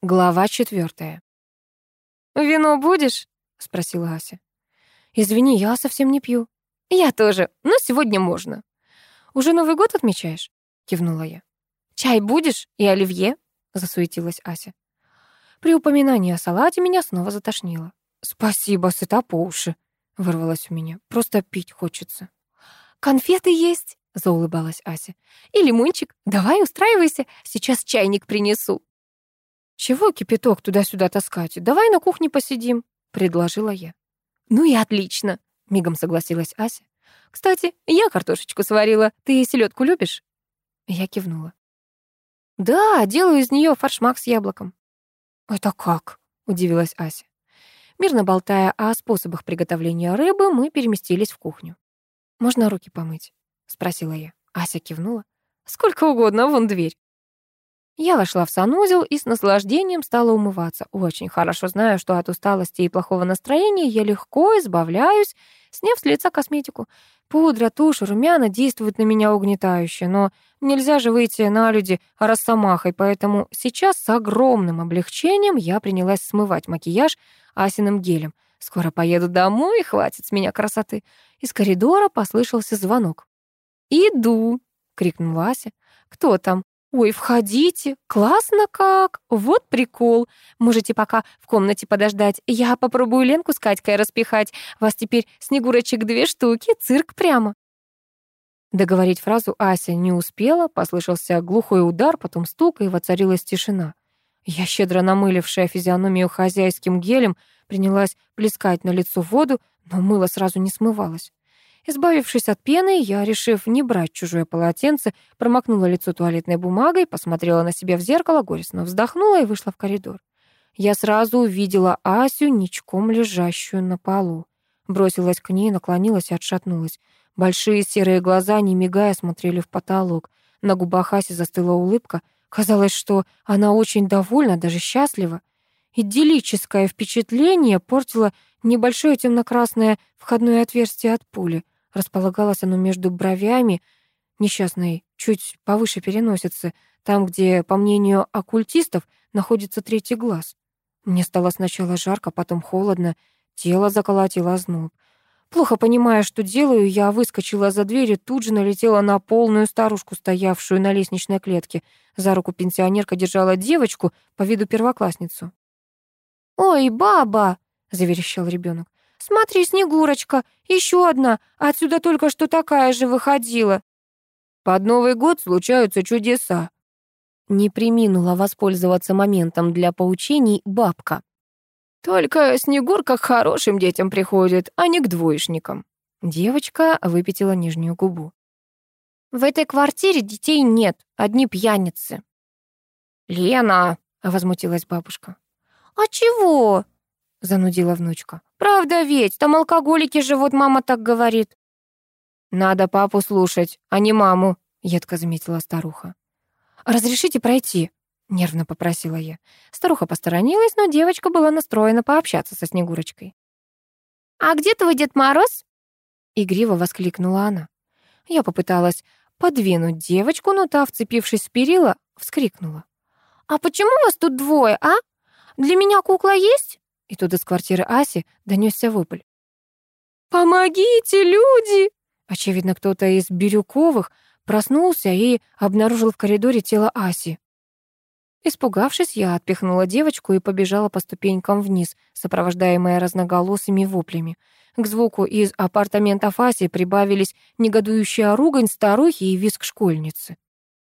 Глава четвертая. «Вино будешь?» — спросила Ася. «Извини, я совсем не пью». «Я тоже, но сегодня можно». «Уже Новый год отмечаешь?» — кивнула я. «Чай будешь? И оливье?» — засуетилась Ася. При упоминании о салате меня снова затошнило. «Спасибо, сыта по уши», — вырвалось у меня. «Просто пить хочется». «Конфеты есть?» — заулыбалась Ася. «И лимончик. Давай устраивайся, сейчас чайник принесу». «Чего кипяток туда-сюда таскать? Давай на кухне посидим», — предложила я. «Ну и отлично», — мигом согласилась Ася. «Кстати, я картошечку сварила. Ты селедку любишь?» Я кивнула. «Да, делаю из нее фаршмак с яблоком». «Это как?» — удивилась Ася. Мирно болтая о способах приготовления рыбы, мы переместились в кухню. «Можно руки помыть?» — спросила я. Ася кивнула. «Сколько угодно, вон дверь». Я вошла в санузел и с наслаждением стала умываться. Очень хорошо знаю, что от усталости и плохого настроения я легко избавляюсь, сняв с лица косметику. Пудра, тушь, румяна действуют на меня угнетающе, но нельзя же выйти на люди росомахой, поэтому сейчас с огромным облегчением я принялась смывать макияж асиным гелем. Скоро поеду домой, хватит с меня красоты. Из коридора послышался звонок. «Иду!» — крикнула Ася. «Кто там?» «Ой, входите! Классно как! Вот прикол! Можете пока в комнате подождать. Я попробую Ленку с Катькой распихать. Вас теперь снегурочек две штуки, цирк прямо!» Договорить фразу Ася не успела, послышался глухой удар, потом стук, и воцарилась тишина. Я, щедро намылившая физиономию хозяйским гелем, принялась плескать на лицо воду, но мыло сразу не смывалось. Избавившись от пены, я, решив не брать чужое полотенце, промокнула лицо туалетной бумагой, посмотрела на себя в зеркало, горестно вздохнула и вышла в коридор. Я сразу увидела Асю, ничком лежащую на полу. Бросилась к ней, наклонилась и отшатнулась. Большие серые глаза, не мигая, смотрели в потолок. На губах Аси застыла улыбка. Казалось, что она очень довольна, даже счастлива. Идиллическое впечатление портило небольшое темно-красное входное отверстие от пули. Располагалось оно между бровями несчастной, чуть повыше переносицы, там, где, по мнению оккультистов, находится третий глаз. Мне стало сначала жарко, потом холодно, тело заколотило озноб. Плохо понимая, что делаю, я выскочила за дверь и тут же налетела на полную старушку, стоявшую на лестничной клетке. За руку пенсионерка держала девочку, по виду первоклассницу. «Ой, баба!» — заверещал ребенок. Смотри, Снегурочка, еще одна, отсюда только что такая же выходила. Под Новый год случаются чудеса. Не приминула воспользоваться моментом для поучений бабка. Только Снегурка к хорошим детям приходит, а не к двоечникам. Девочка выпятила нижнюю губу. В этой квартире детей нет, одни пьяницы. Лена, возмутилась бабушка. А чего? занудила внучка. Правда ведь, там алкоголики живут, мама так говорит. Надо папу слушать, а не маму, едко заметила старуха. Разрешите пройти, нервно попросила я. Старуха посторонилась, но девочка была настроена пообщаться со Снегурочкой. «А где твой Дед Мороз?» Игриво воскликнула она. Я попыталась подвинуть девочку, но та, вцепившись в перила, вскрикнула. «А почему вас тут двое, а? Для меня кукла есть?» И тут из квартиры Аси донесся вопль. «Помогите, люди!» Очевидно, кто-то из Бирюковых проснулся и обнаружил в коридоре тело Аси. Испугавшись, я отпихнула девочку и побежала по ступенькам вниз, сопровождаемая разноголосыми воплями. К звуку из апартаментов Аси прибавились негодующая ругань старухи и визг школьницы.